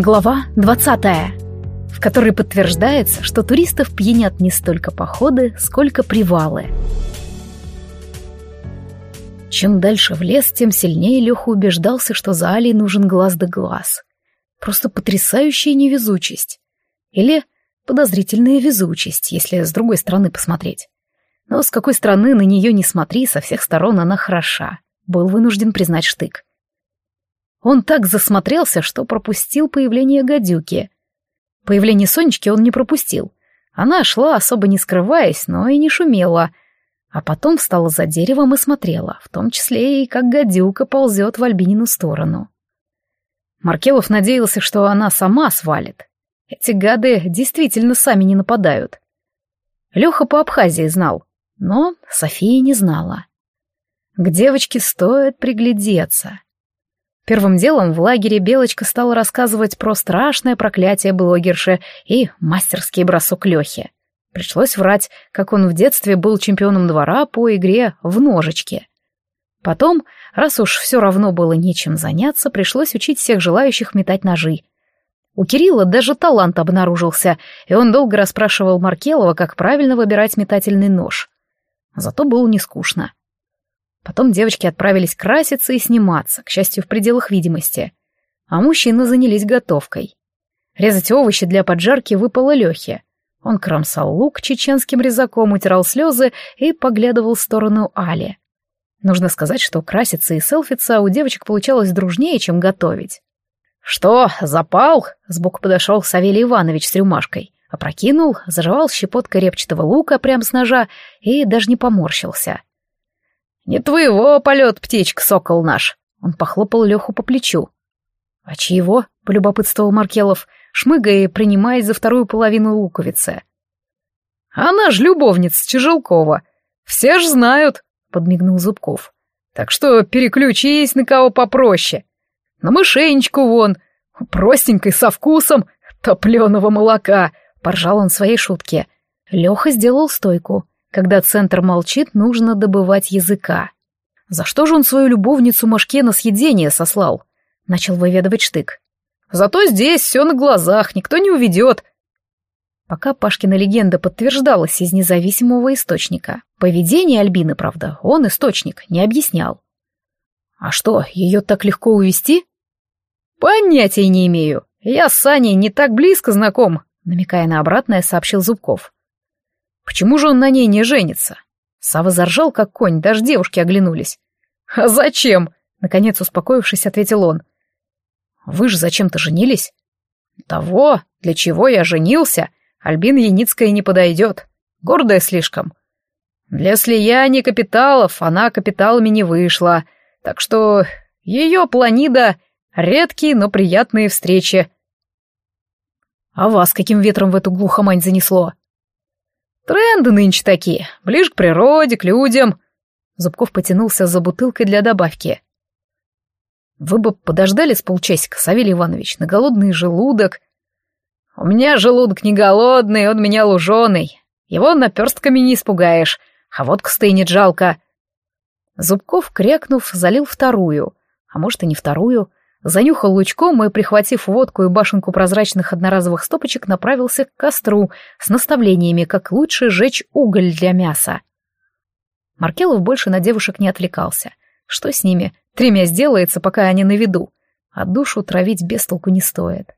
Глава 20, в которой подтверждается, что туристов пьянят не столько походы, сколько привалы. Чем дальше в лес, тем сильнее Леха убеждался, что за Алей нужен глаз да глаз. Просто потрясающая невезучесть. Или подозрительная везучесть, если с другой стороны посмотреть. Но с какой стороны на нее не смотри, со всех сторон она хороша. Был вынужден признать штык. Он так засмотрелся, что пропустил появление гадюки. Появление Сонечки он не пропустил. Она шла, особо не скрываясь, но и не шумела. А потом встала за деревом и смотрела, в том числе и как гадюка ползет в Альбинину сторону. Маркелов надеялся, что она сама свалит. Эти гады действительно сами не нападают. Леха по Абхазии знал, но София не знала. К девочке стоит приглядеться. Первым делом в лагере Белочка стала рассказывать про страшное проклятие блогерши и мастерский бросок Лехи. Пришлось врать, как он в детстве был чемпионом двора по игре в ножички. Потом, раз уж все равно было нечем заняться, пришлось учить всех желающих метать ножи. У Кирилла даже талант обнаружился, и он долго расспрашивал Маркелова, как правильно выбирать метательный нож. Зато было не скучно. Потом девочки отправились краситься и сниматься, к счастью, в пределах видимости. А мужчины занялись готовкой. Резать овощи для поджарки выпало Лехе. Он кромсал лук чеченским резаком, утирал слезы и поглядывал в сторону Али. Нужно сказать, что краситься и селфиться у девочек получалось дружнее, чем готовить. «Что, запал?» — сбоку подошел Савелий Иванович с рюмашкой. Опрокинул, заживал щепоткой репчатого лука прямо с ножа и даже не поморщился. «Не твоего полет, птичка, сокол наш!» Он похлопал Леху по плечу. «А чьего?» — полюбопытствовал Маркелов, шмыгая и принимаясь за вторую половину луковицы. «Она ж любовница Чижелкова. Все ж знают!» — подмигнул Зубков. «Так что переключись на кого попроще. На мышенечку вон, простенькой, со вкусом топленого молока!» — поржал он своей шутке. Леха сделал стойку. Когда центр молчит, нужно добывать языка. За что же он свою любовницу Машке на съедение сослал? Начал выведывать штык. Зато здесь все на глазах, никто не уведет. Пока Пашкина легенда подтверждалась из независимого источника. Поведение Альбины, правда, он источник, не объяснял. А что, ее так легко увести? Понятия не имею. Я с Саней не так близко знаком, намекая на обратное, сообщил Зубков. Почему же он на ней не женится? Сава заржал, как конь, даже девушки оглянулись. «А зачем?» — наконец успокоившись, ответил он. «Вы же зачем-то женились?» «Того, для чего я женился, Альбина Яницкая не подойдет. Гордая слишком. Для слияния капиталов она капиталами не вышла, так что ее планида — редкие, но приятные встречи». «А вас каким ветром в эту глухомань занесло?» Тренды нынче такие, ближе к природе, к людям. Зубков потянулся за бутылкой для добавки. Вы бы подождали с полчасика, Савелий Иванович, на голодный желудок. У меня желудок не голодный, он меня луженый. Его наперстками не испугаешь, а водку стынет жалко. Зубков, крякнув, залил вторую, а может и не вторую, занюхал лучком и, прихватив водку и башенку прозрачных одноразовых стопочек, направился к костру с наставлениями, как лучше жечь уголь для мяса. Маркелов больше на девушек не отвлекался. Что с ними? Тремя сделается, пока они на виду. А душу травить без толку не стоит.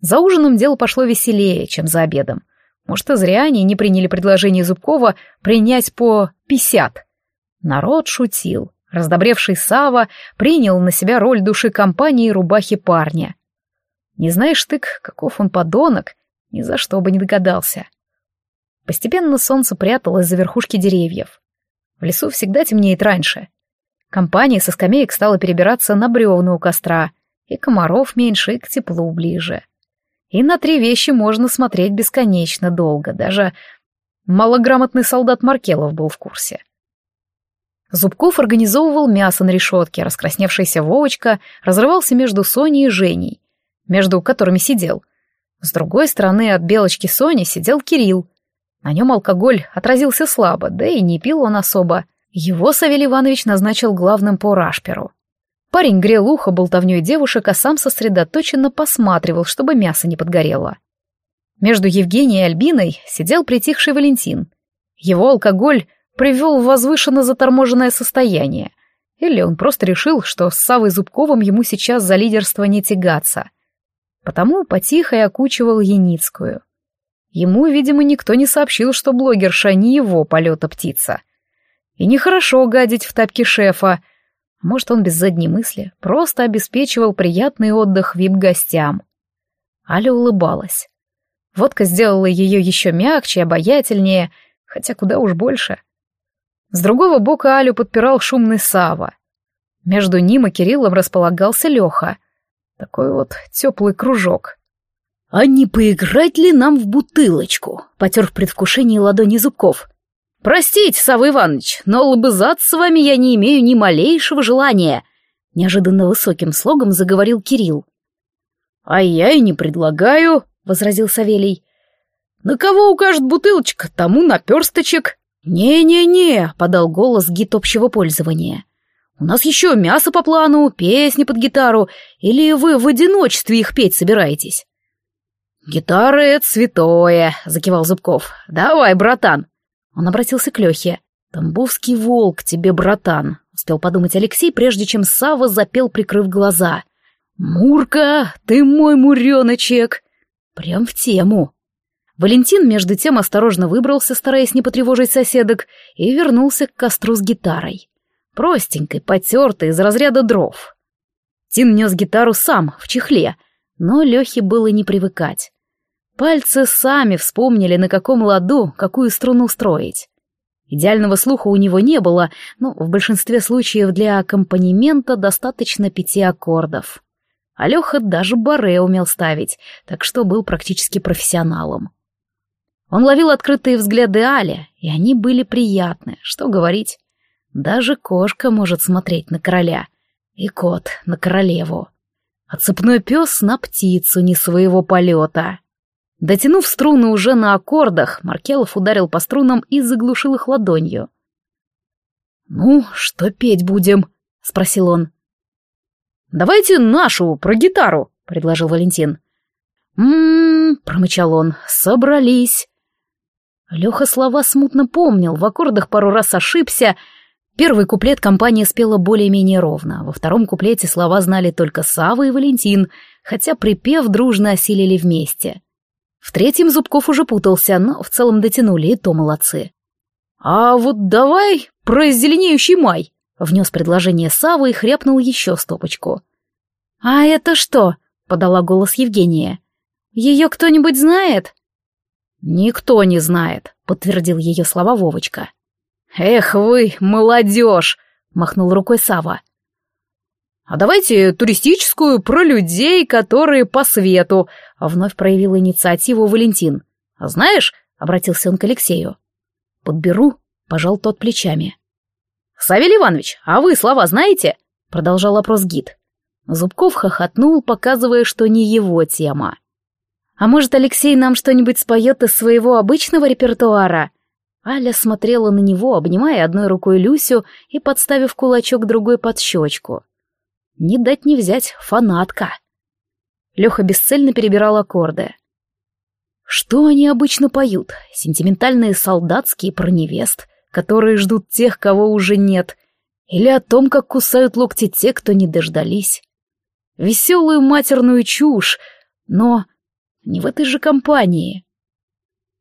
За ужином дело пошло веселее, чем за обедом. Может, и зря они не приняли предложение Зубкова принять по пятьдесят. Народ шутил. Раздобревший Сава принял на себя роль души компании рубахи парня. Не знаешь тык, каков он подонок, ни за что бы не догадался. Постепенно солнце пряталось за верхушки деревьев. В лесу всегда темнеет раньше. Компания со скамеек стала перебираться на бревна у костра, и комаров меньше, и к теплу ближе. И на три вещи можно смотреть бесконечно долго, даже малограмотный солдат Маркелов был в курсе. Зубков организовывал мясо на решетке, раскрасневшаяся Вовочка разрывался между Соней и Женей, между которыми сидел. С другой стороны от белочки Сони сидел Кирилл. На нем алкоголь отразился слабо, да и не пил он особо. Его Савелий Иванович назначил главным по рашперу. Парень грел ухо болтовней девушек, а сам сосредоточенно посматривал, чтобы мясо не подгорело. Между Евгенией и Альбиной сидел притихший Валентин. Его алкоголь привел в возвышенно заторможенное состояние. Или он просто решил, что с Савой Зубковым ему сейчас за лидерство не тягаться. Потому потихо и окучивал Яницкую. Ему, видимо, никто не сообщил, что блогерша не его полета птица. И нехорошо гадить в тапке шефа. Может, он без задней мысли просто обеспечивал приятный отдых вип-гостям. Аля улыбалась. Водка сделала ее еще мягче, обаятельнее, хотя куда уж больше. С другого бока Алю подпирал шумный Сава. Между ним и Кириллом располагался Леха. Такой вот теплый кружок. «А не поиграть ли нам в бутылочку?» — потер в предвкушении ладони Зубков. «Простите, Савва Иванович, но лобызаться с вами я не имею ни малейшего желания», — неожиданно высоким слогом заговорил Кирилл. «А я и не предлагаю», — возразил Савелий. «На кого укажет бутылочка, тому наперсточек». «Не-не-не», — подал голос гид общего пользования. «У нас еще мясо по плану, песни под гитару, или вы в одиночестве их петь собираетесь?» «Гитара — это святое», — закивал Зубков. «Давай, братан». Он обратился к Лехе. «Тамбовский волк тебе, братан», — успел подумать Алексей, прежде чем Сава запел, прикрыв глаза. «Мурка, ты мой муреночек!» Прям в тему. Валентин, между тем, осторожно выбрался, стараясь не потревожить соседок, и вернулся к костру с гитарой. Простенькой, потертой, из разряда дров. Тин нес гитару сам, в чехле, но Лехе было не привыкать. Пальцы сами вспомнили, на каком ладу какую струну строить. Идеального слуха у него не было, но в большинстве случаев для аккомпанемента достаточно пяти аккордов. Алёха даже баре умел ставить, так что был практически профессионалом. Он ловил открытые взгляды Али, и они были приятны, что говорить. Даже кошка может смотреть на короля, и кот на королеву, а цепной пес на птицу не своего полета. Дотянув струны уже на аккордах, Маркелов ударил по струнам и заглушил их ладонью. «Ну, что петь будем?» — спросил он. «Давайте нашу, про гитару», — предложил Валентин. «М-м-м», промычал он, — «собрались». Леха слова смутно помнил, в аккордах пару раз ошибся. Первый куплет компания спела более-менее ровно, во втором куплете слова знали только Сава и Валентин, хотя припев дружно осилили вместе. В третьем Зубков уже путался, но в целом дотянули, и то молодцы. «А вот давай про зеленеющий май», — внес предложение Савы и хряпнул еще стопочку. «А это что?» — подала голос Евгения. «Ее кто-нибудь знает?» «Никто не знает», — подтвердил ее слова Вовочка. «Эх вы, молодежь!» — махнул рукой Сава. «А давайте туристическую про людей, которые по свету», — вновь проявил инициативу Валентин. «А знаешь», — обратился он к Алексею. «Подберу», — пожал тот плечами. «Савелий Иванович, а вы слова знаете?» — продолжал опрос гид. Зубков хохотнул, показывая, что не его тема. «А может, Алексей нам что-нибудь споет из своего обычного репертуара?» Аля смотрела на него, обнимая одной рукой Люсю и подставив кулачок другой под щечку. Не дать не взять, фанатка. Леха бесцельно перебирал аккорды. Что они обычно поют? Сентиментальные солдатские про невест, которые ждут тех, кого уже нет, или о том, как кусают локти те, кто не дождались. Веселую матерную чушь, но не в этой же компании.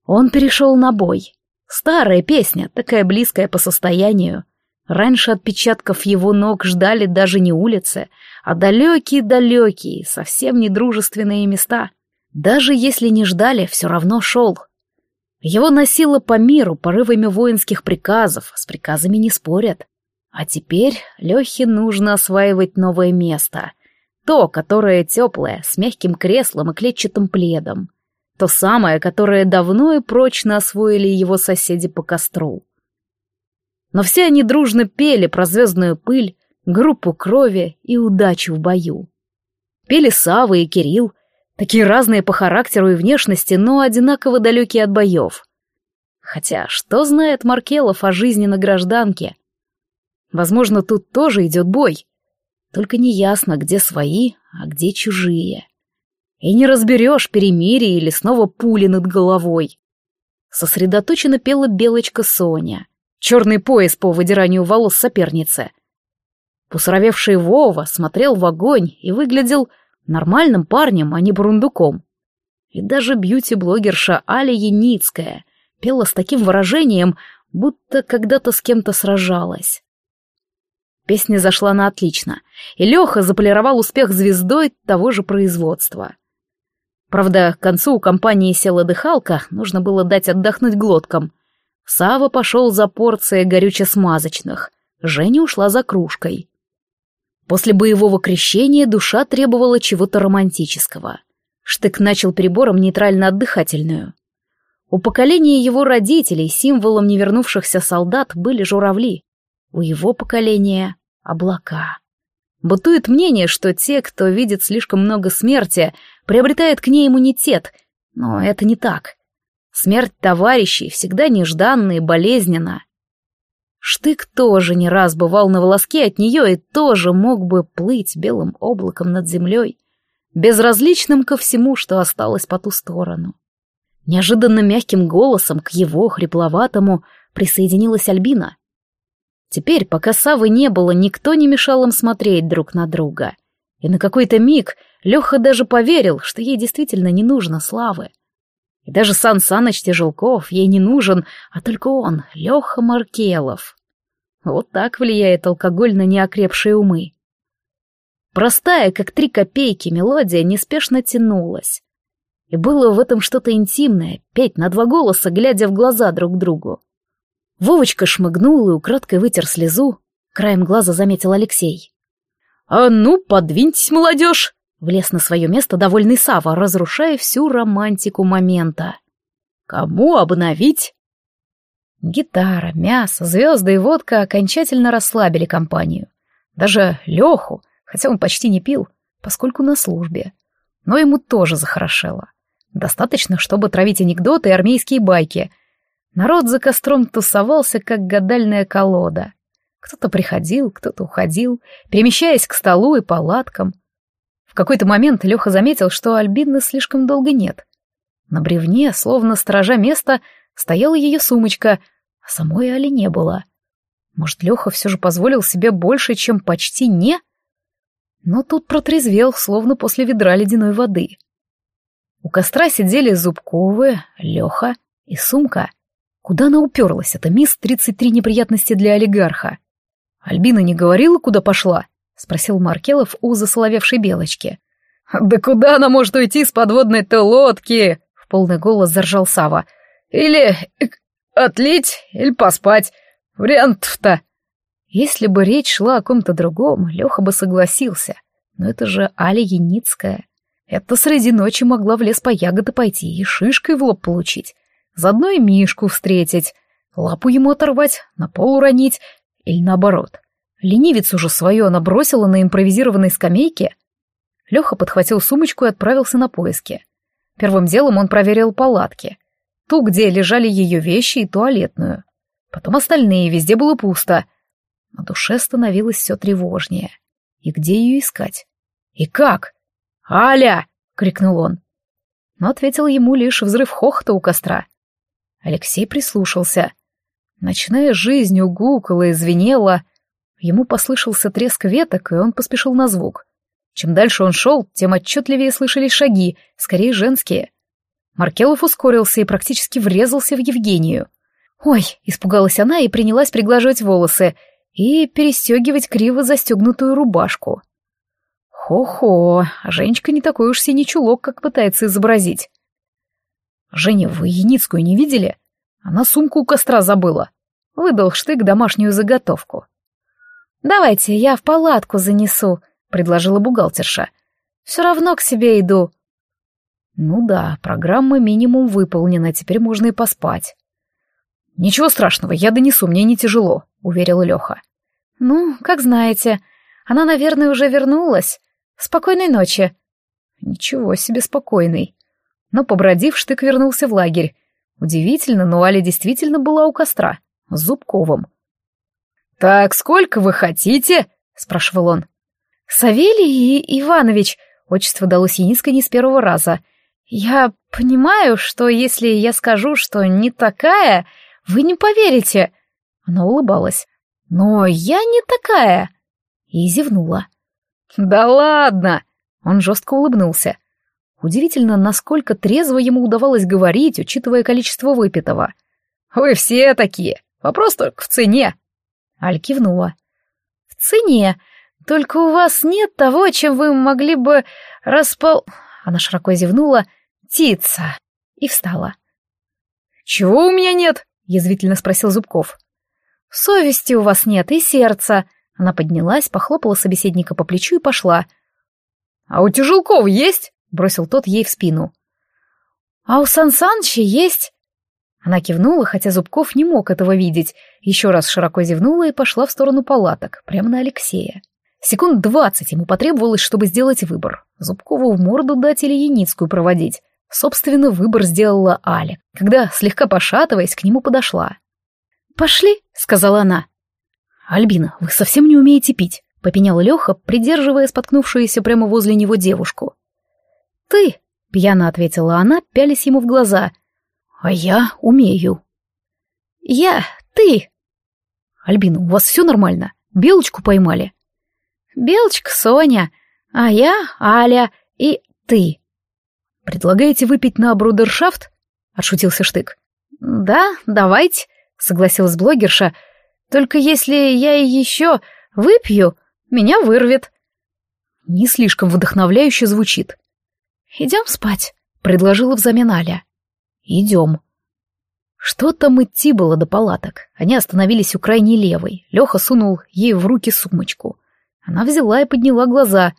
Он перешел на бой. Старая песня, такая близкая по состоянию. Раньше отпечатков его ног ждали даже не улицы, а далекие-далекие, совсем недружественные места. Даже если не ждали, все равно шел. Его носило по миру порывами воинских приказов, с приказами не спорят. А теперь Лехе нужно осваивать новое место. То, которое теплое, с мягким креслом и клетчатым пледом. То самое, которое давно и прочно освоили его соседи по костру но все они дружно пели про звездную пыль, группу крови и удачу в бою. Пели Сава и Кирилл, такие разные по характеру и внешности, но одинаково далекие от боев. Хотя что знает Маркелов о жизни на гражданке? Возможно, тут тоже идет бой. Только неясно, где свои, а где чужие. И не разберешь, перемирие или снова пули над головой. Сосредоточенно пела белочка Соня. Черный пояс по выдиранию волос соперницы. Посуровевший Вова смотрел в огонь и выглядел нормальным парнем, а не бурундуком. И даже бьюти-блогерша Аля Яницкая пела с таким выражением, будто когда-то с кем-то сражалась. Песня зашла на отлично, и Леха заполировал успех звездой того же производства. Правда, к концу у компании села дыхалка, нужно было дать отдохнуть глоткам. Сава пошел за порцией горюче-смазочных, Женя ушла за кружкой. После боевого крещения душа требовала чего-то романтического. Штык начал прибором нейтрально-отдыхательную. У поколения его родителей символом невернувшихся солдат были журавли. У его поколения — облака. Бытует мнение, что те, кто видит слишком много смерти, приобретают к ней иммунитет, но это не так. Смерть товарищей всегда нежданна и болезненна. Штык тоже не раз бывал на волоске от нее и тоже мог бы плыть белым облаком над землей, безразличным ко всему, что осталось по ту сторону. Неожиданно мягким голосом к его хрипловатому присоединилась Альбина. Теперь, пока Савы не было, никто не мешал им смотреть друг на друга. И на какой-то миг Леха даже поверил, что ей действительно не нужно славы. И даже Сан Саныч Тяжелков ей не нужен, а только он, Леха Маркелов. Вот так влияет алкоголь на неокрепшие умы. Простая, как три копейки, мелодия неспешно тянулась. И было в этом что-то интимное, петь на два голоса, глядя в глаза друг другу. Вовочка шмыгнул и украдкой вытер слезу. Краем глаза заметил Алексей. «А ну, подвиньтесь, молодежь!» Влез на свое место довольный Сава, разрушая всю романтику момента. «Кому обновить?» Гитара, мясо, звезды и водка окончательно расслабили компанию. Даже Леху, хотя он почти не пил, поскольку на службе. Но ему тоже захорошело. Достаточно, чтобы травить анекдоты и армейские байки. Народ за костром тусовался, как гадальная колода. Кто-то приходил, кто-то уходил, перемещаясь к столу и палаткам. В какой-то момент Леха заметил, что Альбины слишком долго нет. На бревне, словно сторожа места, стояла ее сумочка, а самой Али не было. Может, Леха все же позволил себе больше, чем почти не? Но тут протрезвел, словно после ведра ледяной воды. У костра сидели Зубковы, Леха и сумка. Куда она уперлась, эта мисс 33 неприятности для олигарха? Альбина не говорила, куда пошла? Спросил Маркелов у засоловевшей белочки. «Да куда она может уйти с подводной-то лодки?» В полный голос заржал Сава. «Или отлить, или поспать. Вариантов-то...» Если бы речь шла о ком-то другом, Леха бы согласился. Но это же Аля Яницкая. Это среди ночи могла в лес по ягоды пойти и шишкой в лоб получить. Заодно и Мишку встретить, лапу ему оторвать, на пол уронить или наоборот. Ленивец уже свое она бросила на импровизированной скамейке. Леха подхватил сумочку и отправился на поиски. Первым делом он проверил палатки. Ту, где лежали ее вещи, и туалетную. Потом остальные, везде было пусто. На душе становилось все тревожнее. И где ее искать? И как? «Аля!» — крикнул он. Но ответил ему лишь взрыв хохота у костра. Алексей прислушался. Ночная жизнь угукала и звенела. Ему послышался треск веток, и он поспешил на звук. Чем дальше он шел, тем отчетливее слышались шаги, скорее женские. Маркелов ускорился и практически врезался в Евгению. «Ой!» — испугалась она и принялась приглаживать волосы и перестегивать криво застегнутую рубашку. Хо-хо, Женечка не такой уж синий чулок, как пытается изобразить. Женя, вы Яницкую не видели? Она сумку у костра забыла. Выдал штык домашнюю заготовку. «Давайте, я в палатку занесу», — предложила бухгалтерша. «Все равно к себе иду». Ну да, программа минимум выполнена, теперь можно и поспать. «Ничего страшного, я донесу, мне не тяжело», — уверил Леха. «Ну, как знаете. Она, наверное, уже вернулась. Спокойной ночи. Ничего себе спокойный. Но, побродив, Штык вернулся в лагерь. Удивительно, но Аля действительно была у костра, с Зубковым. «Так сколько вы хотите?» — спрашивал он. Савелий Иванович, отчество далось Яницкой не с первого раза. Я понимаю, что если я скажу, что не такая, вы не поверите. Она улыбалась. Но я не такая. И зевнула. Да ладно! Он жестко улыбнулся. Удивительно, насколько трезво ему удавалось говорить, учитывая количество выпитого. «Вы все такие. Вопрос только в цене». Аль кивнула. «В цене. Только у вас нет того, чем вы могли бы распол...» Она широко зевнула. «Тица». И встала. «Чего у меня нет?» — язвительно спросил Зубков. «Совести у вас нет и сердца». Она поднялась, похлопала собеседника по плечу и пошла. «А у Тяжелкова есть?» — бросил тот ей в спину. «А у Сан Саныча есть?» Она кивнула, хотя Зубков не мог этого видеть, еще раз широко зевнула и пошла в сторону палаток, прямо на Алексея. Секунд двадцать ему потребовалось, чтобы сделать выбор. Зубкову в морду дать или Яницкую проводить. Собственно, выбор сделала Аля, когда, слегка пошатываясь, к нему подошла. «Пошли», — сказала она. «Альбина, вы совсем не умеете пить», — попенял Леха, придерживая споткнувшуюся прямо возле него девушку. «Ты», — пьяно ответила она, пялись ему в глаза. «А я умею». «Я, ты». «Альбина, у вас все нормально? Белочку поймали?» «Белочка Соня, а я Аля и ты». «Предлагаете выпить на брудершафт?» — отшутился Штык. «Да, давайте», — согласилась блогерша. «Только если я еще выпью, меня вырвет». Не слишком вдохновляюще звучит. «Идем спать», — предложила взамен Аля. «Идем». Что там идти было до палаток? Они остановились у крайней левой. Леха сунул ей в руки сумочку. Она взяла и подняла глаза.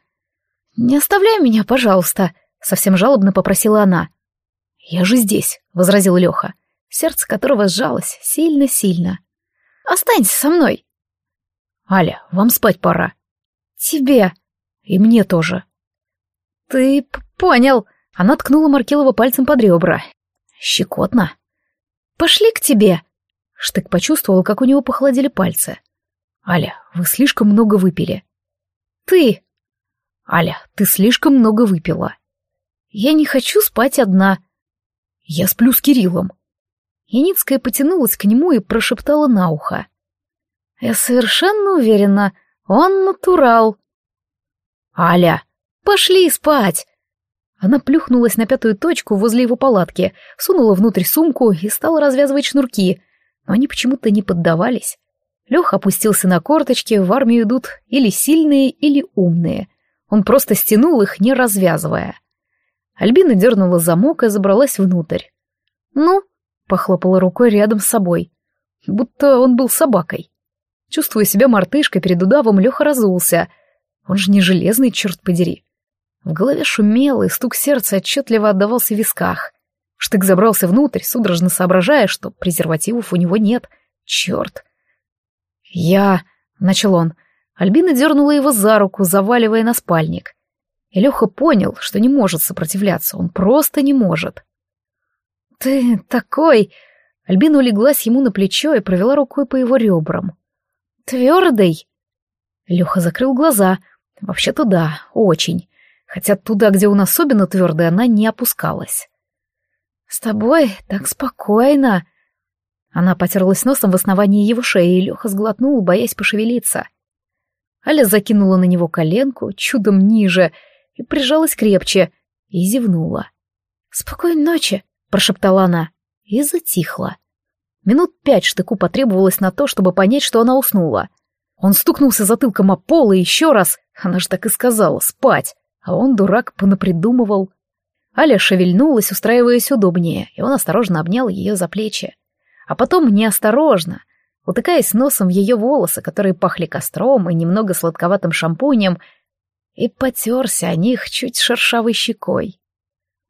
«Не оставляй меня, пожалуйста», — совсем жалобно попросила она. «Я же здесь», — возразил Леха, сердце которого сжалось сильно-сильно. «Останься со мной». «Аля, вам спать пора». «Тебе». «И мне тоже». «Ты понял». Она ткнула Маркелова пальцем под ребра. «Щекотно». «Пошли к тебе». Штык почувствовал, как у него похолодели пальцы. «Аля, вы слишком много выпили». «Ты». «Аля, ты слишком много выпила». «Я не хочу спать одна». «Я сплю с Кириллом». Яницкая потянулась к нему и прошептала на ухо. «Я совершенно уверена, он натурал». «Аля, пошли спать!» Она плюхнулась на пятую точку возле его палатки, сунула внутрь сумку и стала развязывать шнурки, но они почему-то не поддавались. Леха опустился на корточки, в армию идут или сильные, или умные. Он просто стянул их, не развязывая. Альбина дернула замок и забралась внутрь. «Ну?» — похлопала рукой рядом с собой. Будто он был собакой. Чувствуя себя мартышкой перед удавом, Леха разулся. Он же не железный, черт подери. В голове шумело, и стук сердца отчетливо отдавался в висках. Штык забрался внутрь, судорожно соображая, что презервативов у него нет. Черт. «Я...» — начал он. Альбина дернула его за руку, заваливая на спальник. И Леха понял, что не может сопротивляться, он просто не может. «Ты такой...» Альбина улеглась ему на плечо и провела рукой по его ребрам. «Твердый!» Леха закрыл глаза. Вообще-то да, очень хотя туда, где он особенно твердый, она не опускалась. «С тобой так спокойно!» Она потерлась носом в основании его шеи, и Леха сглотнул, боясь пошевелиться. Аля закинула на него коленку, чудом ниже, и прижалась крепче, и зевнула. «Спокойной ночи!» — прошептала она, и затихла. Минут пять штыку потребовалось на то, чтобы понять, что она уснула. Он стукнулся затылком о пол и еще раз, она же так и сказала, спать а он, дурак, понапридумывал. Аля шевельнулась, устраиваясь удобнее, и он осторожно обнял ее за плечи. А потом неосторожно, утыкаясь носом в ее волосы, которые пахли костром и немного сладковатым шампунем, и потерся о них чуть шершавой щекой.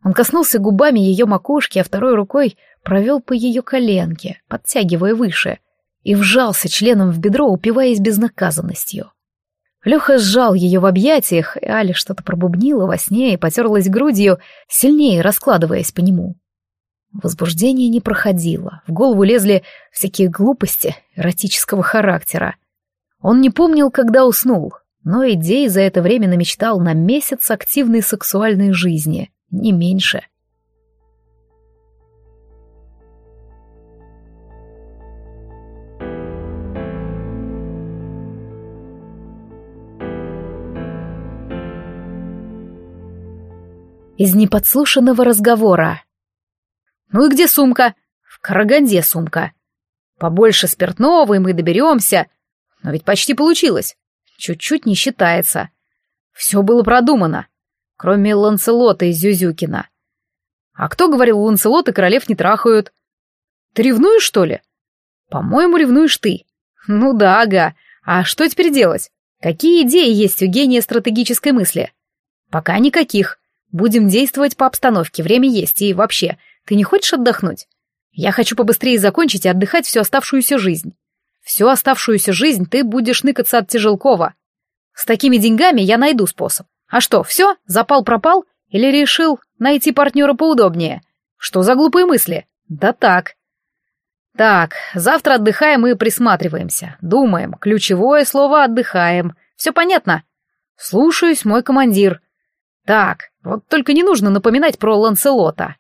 Он коснулся губами ее макушки, а второй рукой провел по ее коленке, подтягивая выше, и вжался членом в бедро, упиваясь безнаказанностью. Леха сжал ее в объятиях, и Аля что-то пробубнила во сне и потерлась грудью, сильнее раскладываясь по нему. Возбуждение не проходило, в голову лезли всякие глупости эротического характера. Он не помнил, когда уснул, но идей за это время намечтал на месяц активной сексуальной жизни, не меньше. Из неподслушанного разговора. «Ну и где сумка?» «В Караганде сумка. Побольше спиртного, и мы доберемся. Но ведь почти получилось. Чуть-чуть не считается. Все было продумано. Кроме Ланселота и Зюзюкина. А кто говорил, Ланселот и королев не трахают? Ты ревнуешь, что ли? По-моему, ревнуешь ты. Ну да, ага. А что теперь делать? Какие идеи есть у гения стратегической мысли? Пока никаких. Будем действовать по обстановке, время есть, и вообще, ты не хочешь отдохнуть? Я хочу побыстрее закончить и отдыхать всю оставшуюся жизнь. Всю оставшуюся жизнь ты будешь ныкаться от Тяжелкова. С такими деньгами я найду способ. А что, все? Запал-пропал? Или решил найти партнера поудобнее? Что за глупые мысли? Да так. Так, завтра отдыхаем и присматриваемся. Думаем. Ключевое слово «отдыхаем». Все понятно? Слушаюсь, мой командир. Так, вот только не нужно напоминать про Ланселота.